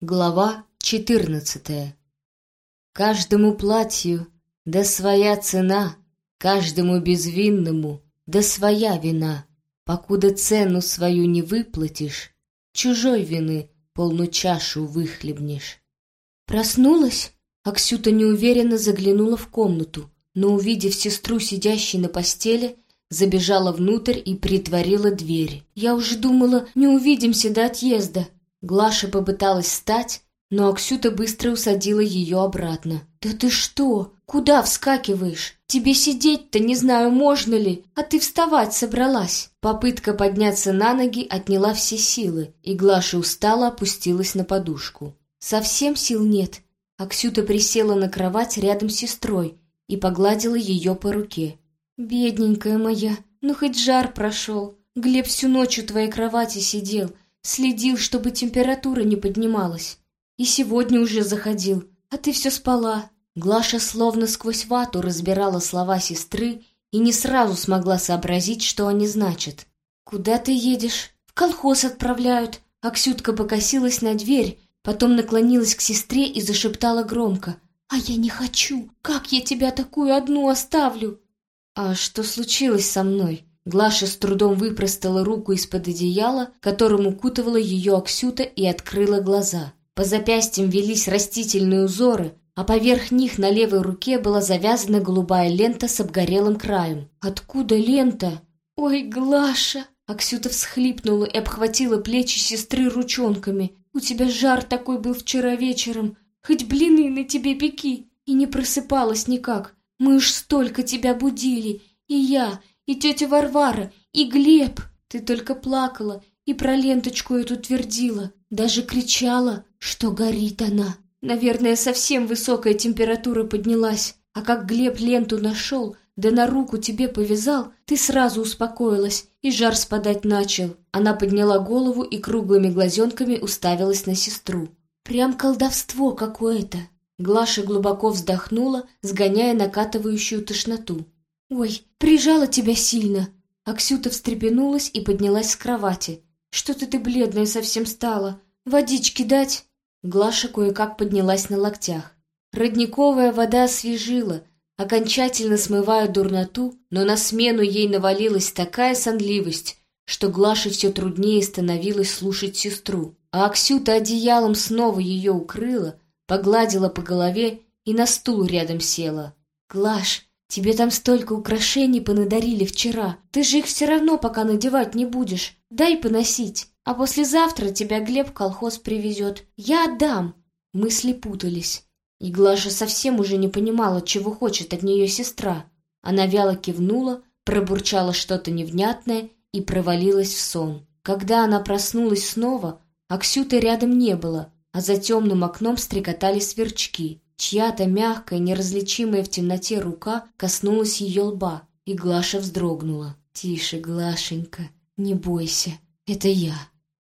Глава четырнадцатая Каждому платью да своя цена, Каждому безвинному да своя вина. Покуда цену свою не выплатишь, Чужой вины полну чашу выхлебнешь. Проснулась? Аксюта неуверенно заглянула в комнату, но, увидев сестру, сидящей на постели, забежала внутрь и притворила дверь. Я уже думала, не увидимся до отъезда. Глаша попыталась встать, но Аксюта быстро усадила ее обратно. «Да ты что? Куда вскакиваешь? Тебе сидеть-то не знаю, можно ли, а ты вставать собралась». Попытка подняться на ноги отняла все силы, и Глаша устало опустилась на подушку. «Совсем сил нет». Аксюта присела на кровать рядом с сестрой и погладила ее по руке. «Бедненькая моя, ну хоть жар прошел. Глеб всю ночь у твоей кровати сидел, Следил, чтобы температура не поднималась. И сегодня уже заходил, а ты все спала. Глаша словно сквозь вату разбирала слова сестры и не сразу смогла сообразить, что они значат. «Куда ты едешь?» «В колхоз отправляют». Аксютка покосилась на дверь, потом наклонилась к сестре и зашептала громко. «А я не хочу! Как я тебя такую одну оставлю?» «А что случилось со мной?» Глаша с трудом выпростала руку из-под одеяла, которым укутывала ее Аксюта, и открыла глаза. По запястьям велись растительные узоры, а поверх них на левой руке была завязана голубая лента с обгорелым краем. «Откуда лента?» «Ой, Глаша!» Аксюта всхлипнула и обхватила плечи сестры ручонками. «У тебя жар такой был вчера вечером. Хоть блины на тебе пеки!» И не просыпалась никак. Мы уж столько тебя будили. И я, и тетя Варвара, и Глеб. Ты только плакала и про ленточку эту твердила, даже кричала, что горит она. Наверное, совсем высокая температура поднялась, а как Глеб ленту нашел, да на руку тебе повязал, ты сразу успокоилась, и жар спадать начал. Она подняла голову и круглыми глазенками уставилась на сестру. Прям колдовство какое-то. Глаша глубоко вздохнула, сгоняя накатывающую тошноту. «Ой, прижала тебя сильно!» Аксюта встрепенулась и поднялась с кровати. «Что-то ты бледная совсем стала. Водички дать?» Глаша кое-как поднялась на локтях. Родниковая вода освежила, окончательно смывая дурноту, но на смену ей навалилась такая сонливость, что Глаше все труднее становилось слушать сестру. А Аксюта одеялом снова ее укрыла, погладила по голове и на стул рядом села. «Глаш, Тебе там столько украшений понадарили вчера. Ты же их все равно пока надевать не будешь. Дай поносить. А послезавтра тебя Глеб колхоз привезет. Я отдам. Мысли путались. И Глаша совсем уже не понимала, чего хочет от нее сестра. Она вяло кивнула, пробурчала что-то невнятное и провалилась в сон. Когда она проснулась снова, Аксюты рядом не было, а за темным окном стрекотали сверчки. Чья-то мягкая, неразличимая в темноте рука коснулась ее лба, и Глаша вздрогнула. «Тише, Глашенька, не бойся, это я».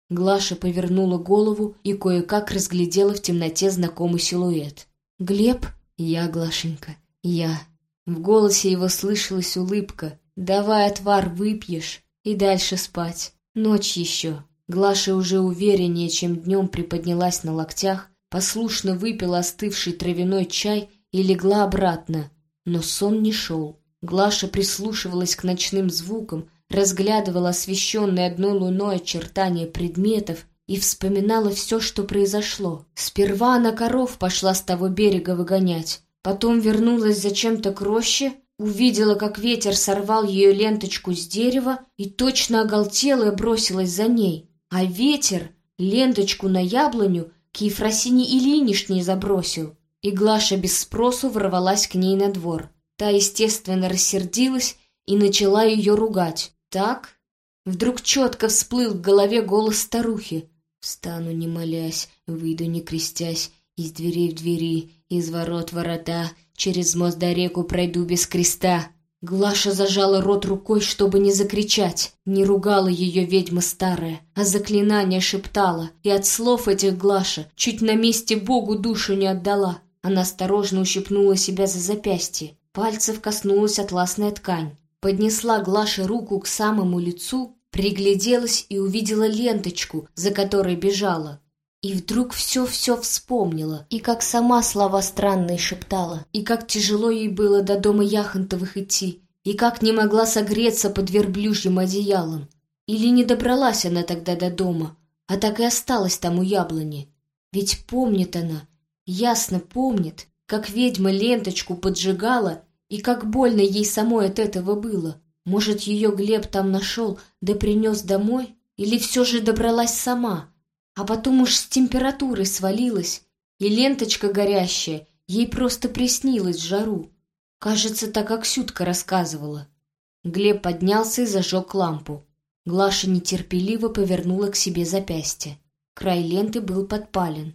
Глаша повернула голову и кое-как разглядела в темноте знакомый силуэт. «Глеб?» «Я, Глашенька, я». В голосе его слышалась улыбка. «Давай отвар выпьешь и дальше спать. Ночь еще». Глаша уже увереннее, чем днем приподнялась на локтях послушно выпила остывший травяной чай и легла обратно. Но сон не шел. Глаша прислушивалась к ночным звукам, разглядывала освещенные одной луной очертания предметов и вспоминала все, что произошло. Сперва она коров пошла с того берега выгонять, потом вернулась зачем-то к роще, увидела, как ветер сорвал ее ленточку с дерева и точно оголтела и бросилась за ней. А ветер ленточку на яблоню к Ефросине Ильинишне забросил, и Глаша без спросу ворвалась к ней на двор. Та, естественно, рассердилась и начала ее ругать. «Так?» Вдруг четко всплыл в голове голос старухи. «Встану, не молясь, выйду, не крестясь, из дверей в двери, из ворот ворота, через мост до реку пройду без креста». Глаша зажала рот рукой, чтобы не закричать. Не ругала ее ведьма старая, а заклинание шептала. И от слов этих Глаша чуть на месте Богу душу не отдала. Она осторожно ущипнула себя за запястье. Пальцев коснулась атласная ткань. Поднесла Глаша руку к самому лицу, пригляделась и увидела ленточку, за которой бежала. И вдруг все-все вспомнила, и как сама слова странные шептала, и как тяжело ей было до дома Яхонтовых идти, и как не могла согреться под верблюжьим одеялом. Или не добралась она тогда до дома, а так и осталась там у яблони. Ведь помнит она, ясно помнит, как ведьма ленточку поджигала, и как больно ей самой от этого было. Может, ее Глеб там нашел, да принес домой? Или все же добралась сама? А потом уж с температурой свалилась, и ленточка горящая ей просто приснилась в жару. Кажется, так как Сютка рассказывала. Глеб поднялся и зажег лампу. Глаша нетерпеливо повернула к себе запястье. Край ленты был подпален.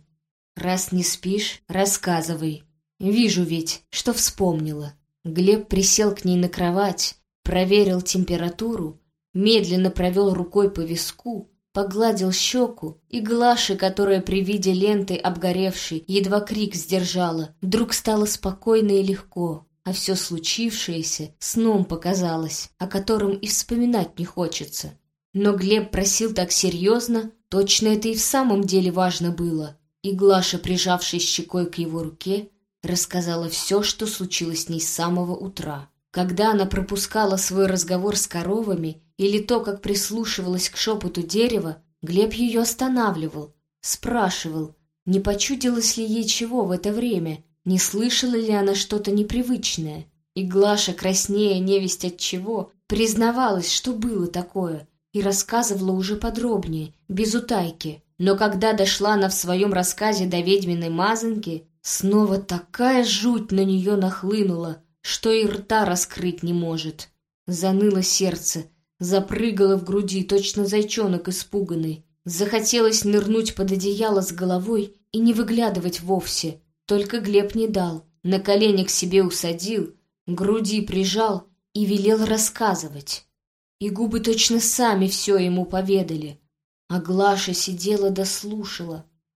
«Раз не спишь, рассказывай. Вижу ведь, что вспомнила». Глеб присел к ней на кровать, проверил температуру, медленно провел рукой по виску, погладил щеку, и Глаше, которая при виде ленты обгоревшей едва крик сдержала, вдруг стало спокойно и легко, а все случившееся сном показалось, о котором и вспоминать не хочется. Но Глеб просил так серьезно, точно это и в самом деле важно было, и Глаша, прижавшись щекой к его руке, рассказала все, что случилось с ней с самого утра. Когда она пропускала свой разговор с коровами или то, как прислушивалась к шепоту дерева, Глеб ее останавливал, спрашивал, не почудилось ли ей чего в это время, не слышала ли она что-то непривычное. И Глаша, краснея невесть от чего, признавалась, что было такое, и рассказывала уже подробнее, без утайки. Но когда дошла она в своем рассказе до ведьминой мазанки, снова такая жуть на нее нахлынула, что и рта раскрыть не может. Заныло сердце, запрыгало в груди, точно зайчонок испуганный. Захотелось нырнуть под одеяло с головой и не выглядывать вовсе. Только Глеб не дал. На колени к себе усадил, груди прижал и велел рассказывать. И губы точно сами все ему поведали. А Глаша сидела да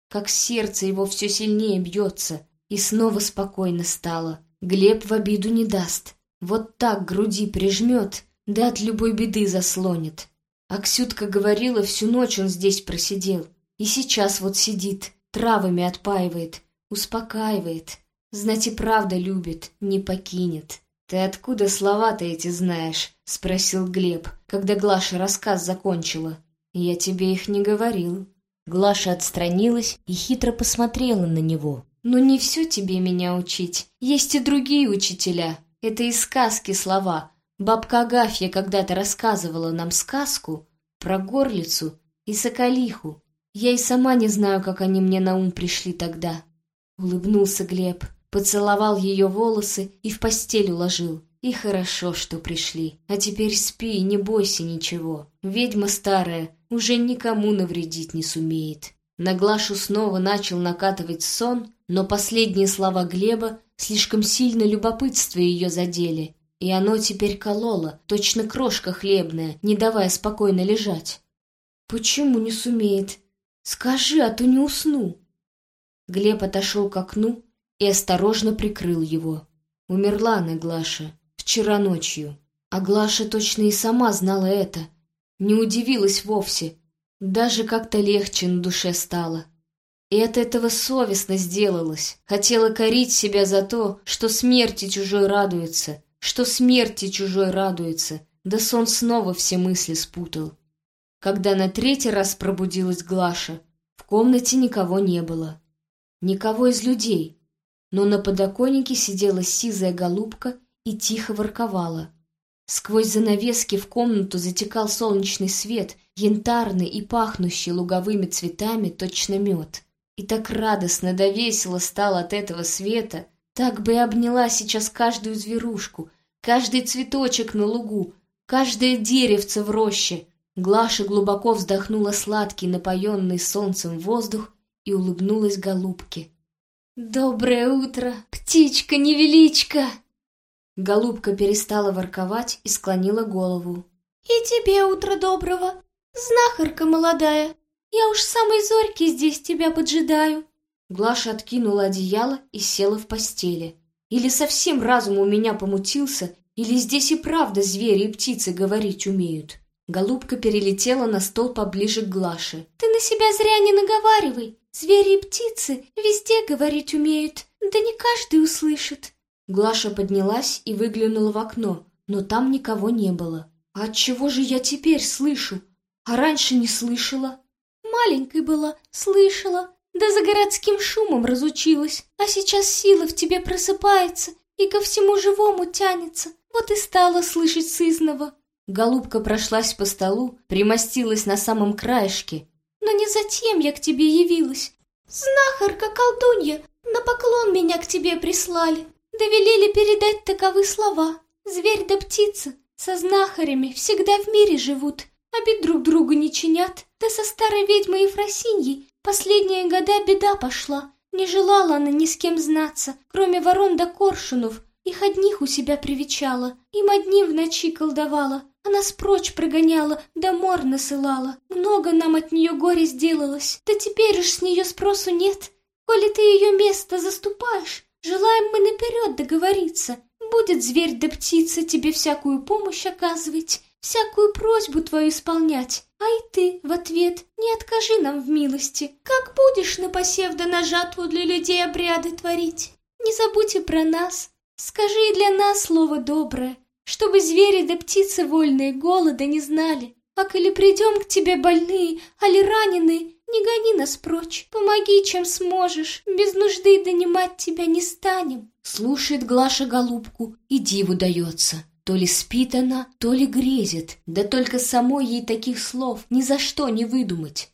как сердце его все сильнее бьется, и снова спокойно стало. Глеб в обиду не даст. Вот так груди прижмет, да от любой беды заслонит. Аксютка говорила, всю ночь он здесь просидел. И сейчас вот сидит, травами отпаивает, успокаивает. Знать и правда любит, не покинет. «Ты откуда слова-то эти знаешь?» — спросил Глеб, когда Глаша рассказ закончила. «Я тебе их не говорил». Глаша отстранилась и хитро посмотрела на него. «Ну не все тебе меня учить. Есть и другие учителя. Это из сказки слова. Бабка Агафья когда-то рассказывала нам сказку про горлицу и соколиху. Я и сама не знаю, как они мне на ум пришли тогда». Улыбнулся Глеб, поцеловал ее волосы и в постель уложил. И хорошо, что пришли. А теперь спи и не бойся ничего. Ведьма старая уже никому навредить не сумеет. На Глашу снова начал накатывать сон, но последние слова Глеба слишком сильно любопытство ее задели, и оно теперь кололо, точно крошка хлебная, не давая спокойно лежать. «Почему не сумеет? Скажи, а то не усну!» Глеб отошел к окну и осторожно прикрыл его. Умерла она, Глаша, вчера ночью. А Глаша точно и сама знала это. Не удивилась вовсе. Даже как-то легче на душе стало. И от этого совестно сделалось. Хотела корить себя за то, что смерти чужой радуется, что смерти чужой радуется. Да сон снова все мысли спутал. Когда на третий раз пробудилась Глаша, в комнате никого не было. Никого из людей. Но на подоконнике сидела сизая голубка и тихо ворковала. Сквозь занавески в комнату затекал солнечный свет, янтарный и пахнущий луговыми цветами точно мед. И так радостно да весело стало от этого света, так бы и обняла сейчас каждую зверушку, каждый цветочек на лугу, каждое деревце в роще. Глаша глубоко вздохнула сладкий, напоенный солнцем воздух и улыбнулась голубке. «Доброе утро, птичка-невеличка!» Голубка перестала ворковать и склонила голову. «И тебе утро доброго, знахарка молодая!» Я уж самой зорьки здесь тебя поджидаю. Глаша откинула одеяло и села в постели. Или совсем разум у меня помутился, или здесь и правда звери и птицы говорить умеют. Голубка перелетела на стол поближе к Глаше. «Ты на себя зря не наговаривай. Звери и птицы везде говорить умеют, да не каждый услышит». Глаша поднялась и выглянула в окно, но там никого не было. «А чего же я теперь слышу? А раньше не слышала?» «Маленькой была, слышала, да за городским шумом разучилась, а сейчас сила в тебе просыпается и ко всему живому тянется, вот и стала слышать сызного». Голубка прошлась по столу, примостилась на самом краешке. «Но не затем я к тебе явилась. Знахарка-колдунья, на поклон меня к тебе прислали. Довелели передать таковы слова. Зверь да птица со знахарями всегда в мире живут, обид друг другу не чинят. Да со старой ведьмой Ефросиньей последние года беда пошла. Не желала она ни с кем знаться, кроме ворон да коршунов. Их одних у себя привечала, им одним в ночи колдовала. Она спрочь прогоняла, да мор насылала. Много нам от нее горе сделалось, да теперь уж с нее спросу нет. Коли ты ее место заступаешь, желаем мы наперед договориться. Будет зверь да птица тебе всякую помощь оказывать, всякую просьбу твою исполнять. А и ты в ответ не откажи нам в милости. Как будешь на посев да на жатву для людей обряды творить? Не забудь и про нас. Скажи и для нас слово доброе, чтобы звери да птицы вольные голода не знали. А коли придем к тебе больные, али раненые, не гони нас прочь, помоги, чем сможешь, без нужды донимать тебя не станем. Слушает Глаша голубку, и диву дается. То ли спит она, то ли грезит, да только самой ей таких слов ни за что не выдумать.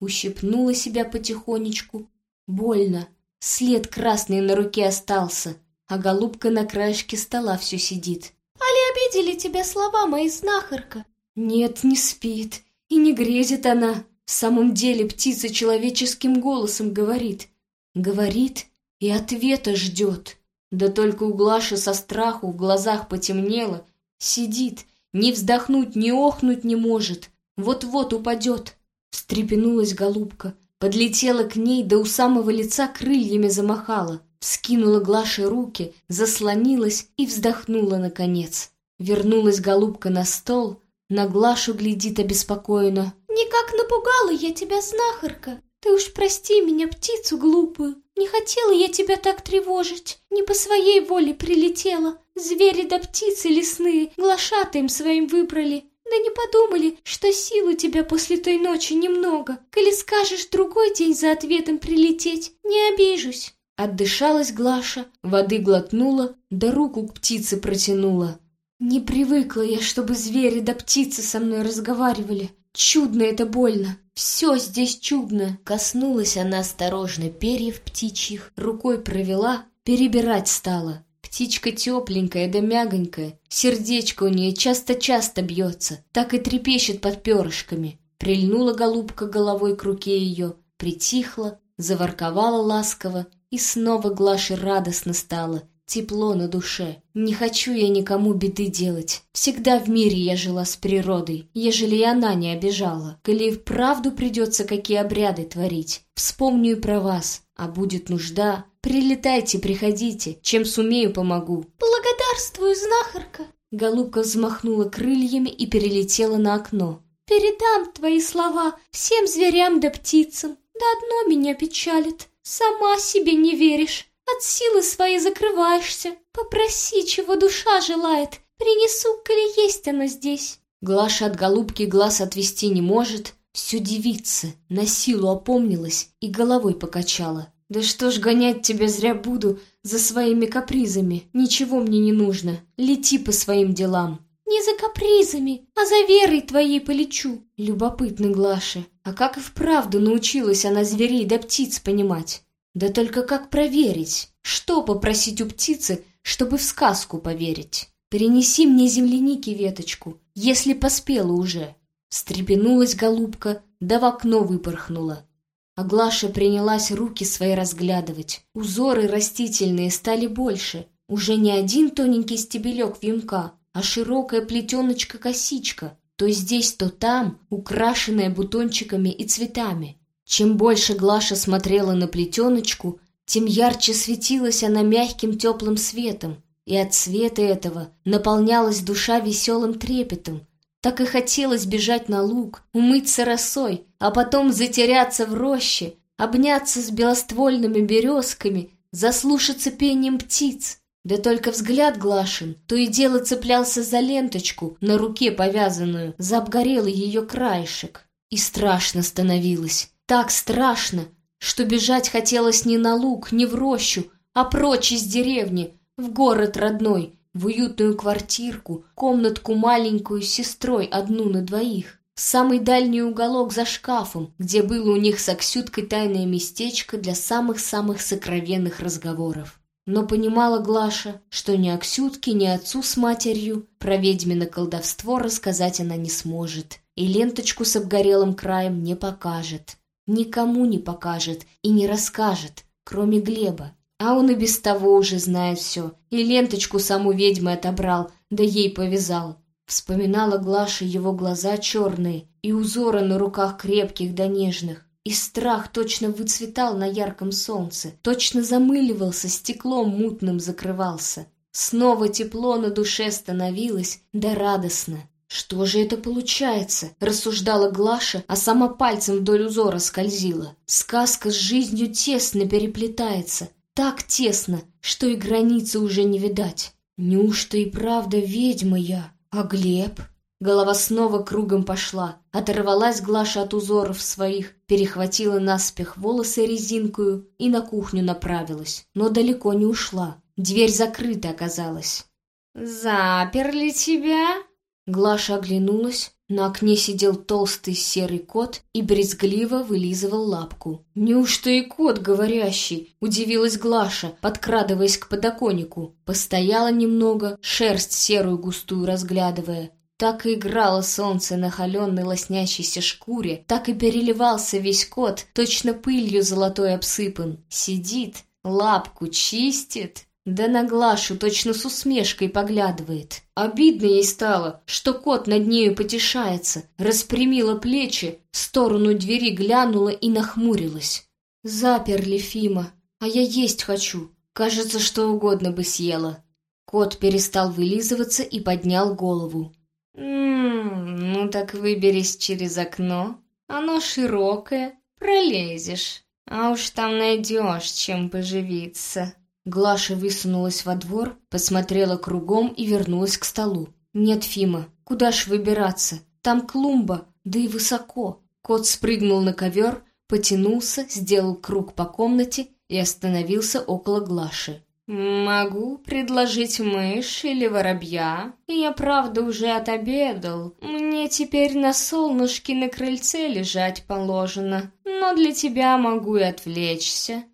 Ущипнула себя потихонечку. Больно, след красный на руке остался, а голубка на краешке стола все сидит. «Али обидели тебя слова мои, знахарка?» Нет, не спит, и не грезит она. В самом деле птица человеческим голосом говорит. Говорит и ответа ждет. Да только у Глаши со страху в глазах потемнело. Сидит, ни вздохнуть, ни охнуть не может. Вот-вот упадет. Встрепенулась голубка, подлетела к ней, да у самого лица крыльями замахала. Вскинула Глаше руки, заслонилась и вздохнула наконец. Вернулась голубка на стол, на Глашу глядит обеспокоенно. «Никак напугала я тебя, знахарка! Ты уж прости меня, птицу глупую! Не хотела я тебя так тревожить, не по своей воле прилетела. Звери да птицы лесные глашатаем своим выбрали. Да не подумали, что сил у тебя после той ночи немного. Коли скажешь другой день за ответом прилететь, не обижусь». Отдышалась Глаша, воды глотнула, да руку к птице протянула. Не привыкла я, чтобы звери да птицы со мной разговаривали. Чудно это больно. Все здесь чудно. Коснулась она осторожно перьев птичьих, рукой провела, перебирать стала. Птичка тепленькая да мягонькая, сердечко у нее часто-часто бьется, так и трепещет под перышками. Прильнула голубка головой к руке ее, притихла, заворковала ласково, и снова Глаше радостно стало, тепло на душе. Не хочу я никому беды делать. Всегда в мире я жила с природой, ежели и она не обижала. Коли и вправду придется какие обряды творить, вспомню и про вас. А будет нужда, прилетайте, приходите, чем сумею, помогу. Благодарствую, знахарка. Голубка взмахнула крыльями и перелетела на окно. Передам твои слова всем зверям да птицам. Да одно меня печалит. Сама себе не веришь. От силы своей закрываешься. Попроси, чего душа желает. Принесу, коли есть она здесь. Глаша от голубки глаз отвести не может. Все девица, на силу опомнилась и головой покачала. «Да что ж гонять тебя зря буду за своими капризами. Ничего мне не нужно. Лети по своим делам». «Не за капризами, а за верой твоей полечу». Любопытно, Глаша. А как и вправду научилась она зверей да птиц понимать? Да только как проверить? Что попросить у птицы, чтобы в сказку поверить? Принеси мне земляники веточку, если поспела уже. Стрепенулась голубка, да в окно выпорхнула. А Глаша принялась руки свои разглядывать. Узоры растительные стали больше. Уже не один тоненький стебелек вьюнка, а широкая плетеночка-косичка, то здесь, то там, украшенная бутончиками и цветами. Чем больше Глаша смотрела на плетеночку, тем ярче светилась она мягким теплым светом, и от света этого наполнялась душа веселым трепетом. Так и хотелось бежать на луг, умыться росой, а потом затеряться в роще, обняться с белоствольными березками, заслушаться пением птиц. Да только взгляд Глашин то и дело цеплялся за ленточку, на руке повязанную, за обгорелый ее краешек. И страшно становилось, так страшно, что бежать хотелось не на луг, не в рощу, а прочь из деревни, в город родной, в уютную квартирку, комнатку маленькую с сестрой одну на двоих, в самый дальний уголок за шкафом, где было у них с Аксюткой тайное местечко для самых-самых сокровенных разговоров. Но понимала Глаша, что ни Аксютке, ни отцу с матерью про ведьмино колдовство рассказать она не сможет, и ленточку с обгорелым краем не покажет. Никому не покажет и не расскажет, кроме Глеба. А он и без того уже знает все, и ленточку саму ведьмы отобрал, да ей повязал. Вспоминала Глаша его глаза черные и узоры на руках крепких да нежных. И страх точно выцветал на ярком солнце, точно замыливался, стеклом мутным закрывался. Снова тепло на душе становилось, да радостно. «Что же это получается?» — рассуждала Глаша, а сама пальцем вдоль узора скользила. «Сказка с жизнью тесно переплетается, так тесно, что и границы уже не видать. Неужто и правда ведьма я? А Глеб? Голова снова кругом пошла. Оторвалась Глаша от узоров своих, перехватила наспех волосы резинкую и на кухню направилась. Но далеко не ушла. Дверь закрыта оказалась. «Заперли тебя?» Глаша оглянулась, на окне сидел толстый серый кот и брезгливо вылизывал лапку. «Неужто и кот говорящий?» — удивилась Глаша, подкрадываясь к подоконнику. Постояла немного, шерсть серую густую разглядывая. Так и играло солнце на холеной лоснящейся шкуре, так и переливался весь кот, точно пылью золотой обсыпан. Сидит, лапку чистит, да на Глашу точно с усмешкой поглядывает. Обидно ей стало, что кот над нею потешается, распрямила плечи, в сторону двери глянула и нахмурилась. Заперли Фима, а я есть хочу. Кажется, что угодно бы съела. Кот перестал вылизываться и поднял голову. «М-м, ну так выберись через окно. Оно широкое, пролезешь. А уж там найдешь, чем поживиться». Глаша высунулась во двор, посмотрела кругом и вернулась к столу. «Нет, Фима, куда ж выбираться? Там клумба, да и высоко». Кот спрыгнул на ковер, потянулся, сделал круг по комнате и остановился около Глаши. «Могу предложить мышь или воробья. Я, правда, уже отобедал. Мне теперь на солнышке на крыльце лежать положено, но для тебя могу и отвлечься.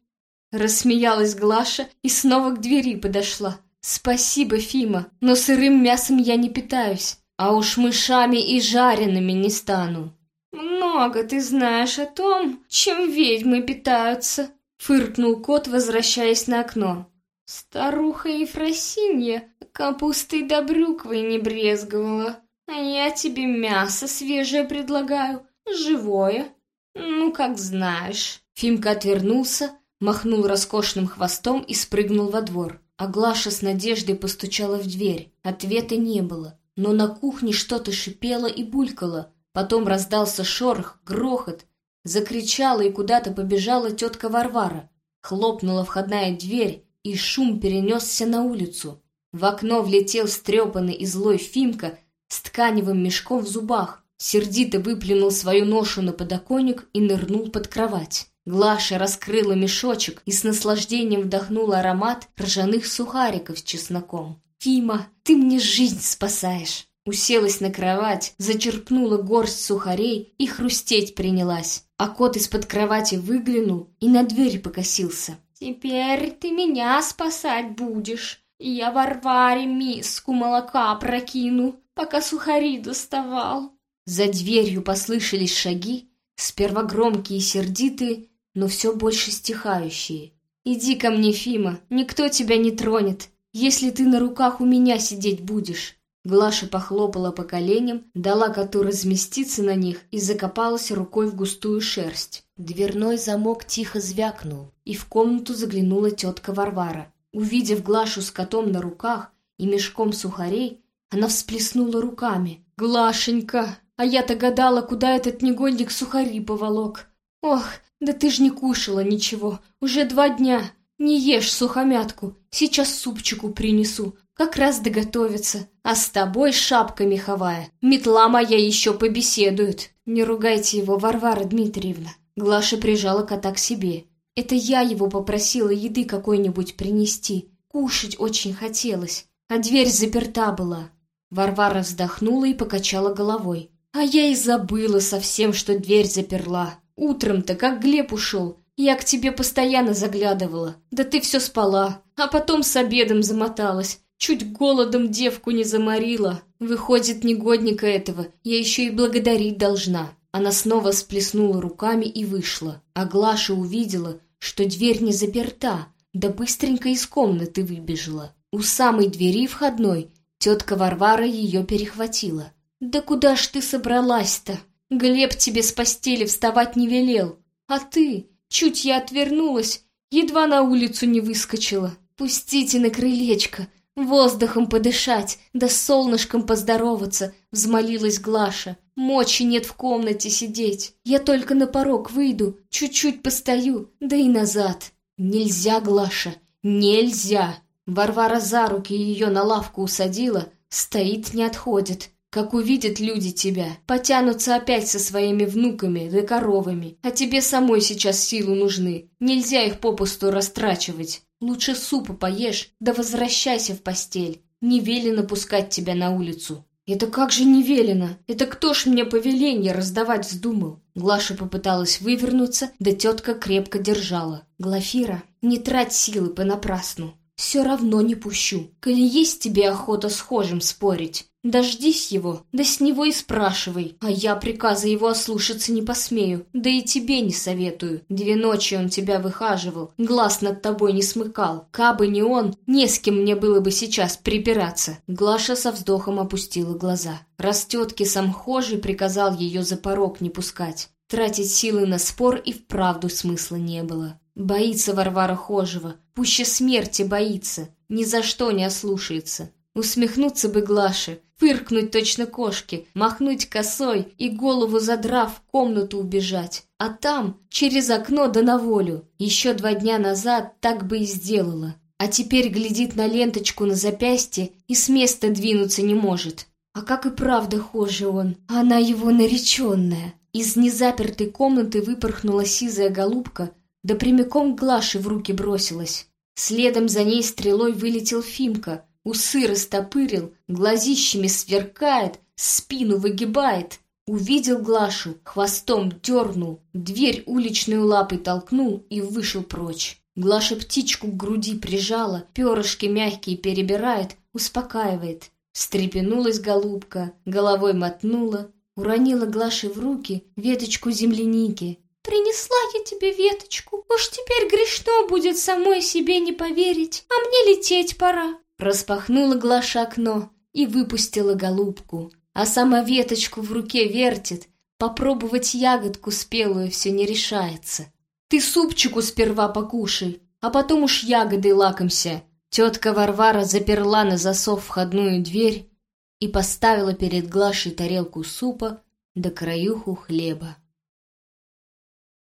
Рассмеялась Глаша и снова к двери подошла. «Спасибо, Фима, но сырым мясом я не питаюсь, а уж мышами и жареными не стану». «Много ты знаешь о том, чем ведьмы питаются», — фыркнул кот, возвращаясь на окно. «Старуха Ефросинья капустой да брюквой не брезговала, а я тебе мясо свежее предлагаю, живое. Ну, как знаешь». Фимка отвернулся, махнул роскошным хвостом и спрыгнул во двор. А Глаша с надеждой постучала в дверь. Ответа не было. Но на кухне что-то шипело и булькало. Потом раздался шорох, грохот. Закричала и куда-то побежала тетка Варвара. Хлопнула входная дверь, и шум перенесся на улицу. В окно влетел стрепанный и злой Фимка с тканевым мешком в зубах. Сердито выплюнул свою ношу на подоконник и нырнул под кровать. Глаша раскрыла мешочек и с наслаждением вдохнула аромат ржаных сухариков с чесноком. «Фима, ты мне жизнь спасаешь!» Уселась на кровать, зачерпнула горсть сухарей и хрустеть принялась. А кот из-под кровати выглянул и на дверь покосился. «Теперь ты меня спасать будешь. Я Варваре миску молока прокину, пока сухари доставал». За дверью послышались шаги, сперва громкие и сердитые, но все больше стихающие. «Иди ко мне, Фима, никто тебя не тронет, если ты на руках у меня сидеть будешь». Глаша похлопала по коленям, дала коту разместиться на них и закопалась рукой в густую шерсть. Дверной замок тихо звякнул, и в комнату заглянула тетка Варвара. Увидев Глашу с котом на руках и мешком сухарей, она всплеснула руками. Глашенька, а я-то гадала, куда этот негодник сухари поволок. Ох, да ты ж не кушала ничего, уже два дня. Не ешь сухомятку, сейчас супчику принесу, как раз доготовится. А с тобой шапка меховая, метла моя еще побеседует. Не ругайте его, Варвара Дмитриевна. Глаша прижала кота к себе. Это я его попросила еды какой-нибудь принести. Кушать очень хотелось, а дверь заперта была. Варвара вздохнула и покачала головой. А я и забыла совсем, что дверь заперла. Утром-то, как Глеб ушел, я к тебе постоянно заглядывала. Да ты все спала. А потом с обедом замоталась. Чуть голодом девку не заморила. Выходит, негодника этого я еще и благодарить должна. Она снова сплеснула руками и вышла. А Глаша увидела, что дверь не заперта, да быстренько из комнаты выбежала. У самой двери входной тетка Варвара ее перехватила. «Да куда ж ты собралась-то? Глеб тебе с постели вставать не велел. А ты, Чуть я отвернулась, едва на улицу не выскочила. Пустите на крылечко, воздухом подышать, да солнышком поздороваться, взмолилась Глаша. Мочи нет в комнате сидеть. Я только на порог выйду, чуть-чуть постою, да и назад. Нельзя, Глаша, нельзя. Варвара за руки ее на лавку усадила, стоит, не отходит. Как увидят люди тебя, потянутся опять со своими внуками да коровами. А тебе самой сейчас силы нужны. Нельзя их попусту растрачивать. Лучше супа поешь, да возвращайся в постель. Не велено пускать тебя на улицу. «Это как же не велено? Это кто ж мне повеление раздавать вздумал?» Глаша попыталась вывернуться, да тетка крепко держала. «Глафира, не трать силы понапрасну. Все равно не пущу. Коли есть тебе охота схожим спорить, Дождись его, да с него и спрашивай, а я приказа его ослушаться не посмею, да и тебе не советую. Две ночи он тебя выхаживал, глаз над тобой не смыкал. Кабы не он, не с кем мне было бы сейчас припираться. Глаша со вздохом опустила глаза. Раз тетки самхожий приказал ее за порог не пускать. Тратить силы на спор и вправду смысла не было. Боится Варвара Хожева, пуще смерти боится, ни за что не ослушается. Усмехнуться бы Глаше, фыркнуть точно кошки, махнуть косой и голову задрав в комнату убежать. А там, через окно да на волю. Еще два дня назад так бы и сделала. А теперь глядит на ленточку на запястье и с места двинуться не может. А как и правда хуже он, она его нареченная. Из незапертой комнаты выпорхнула сизая голубка, да прямиком Глаше в руки бросилась. Следом за ней стрелой вылетел Фимка — Усы растопырил, глазищами сверкает, спину выгибает. Увидел Глашу, хвостом дернул, дверь уличную лапой толкнул и вышел прочь. Глаша птичку к груди прижала, перышки мягкие перебирает, успокаивает. Встрепенулась голубка, головой мотнула, уронила Глаше в руки веточку земляники. «Принесла я тебе веточку, уж теперь грешно будет самой себе не поверить, а мне лететь пора». Распахнула Глаша окно и выпустила голубку, а сама веточку в руке вертит, попробовать ягодку спелую все не решается. Ты супчику сперва покушай, а потом уж ягодой лакомся. Тетка Варвара заперла на засов входную дверь и поставила перед Глашей тарелку супа да краюху хлеба.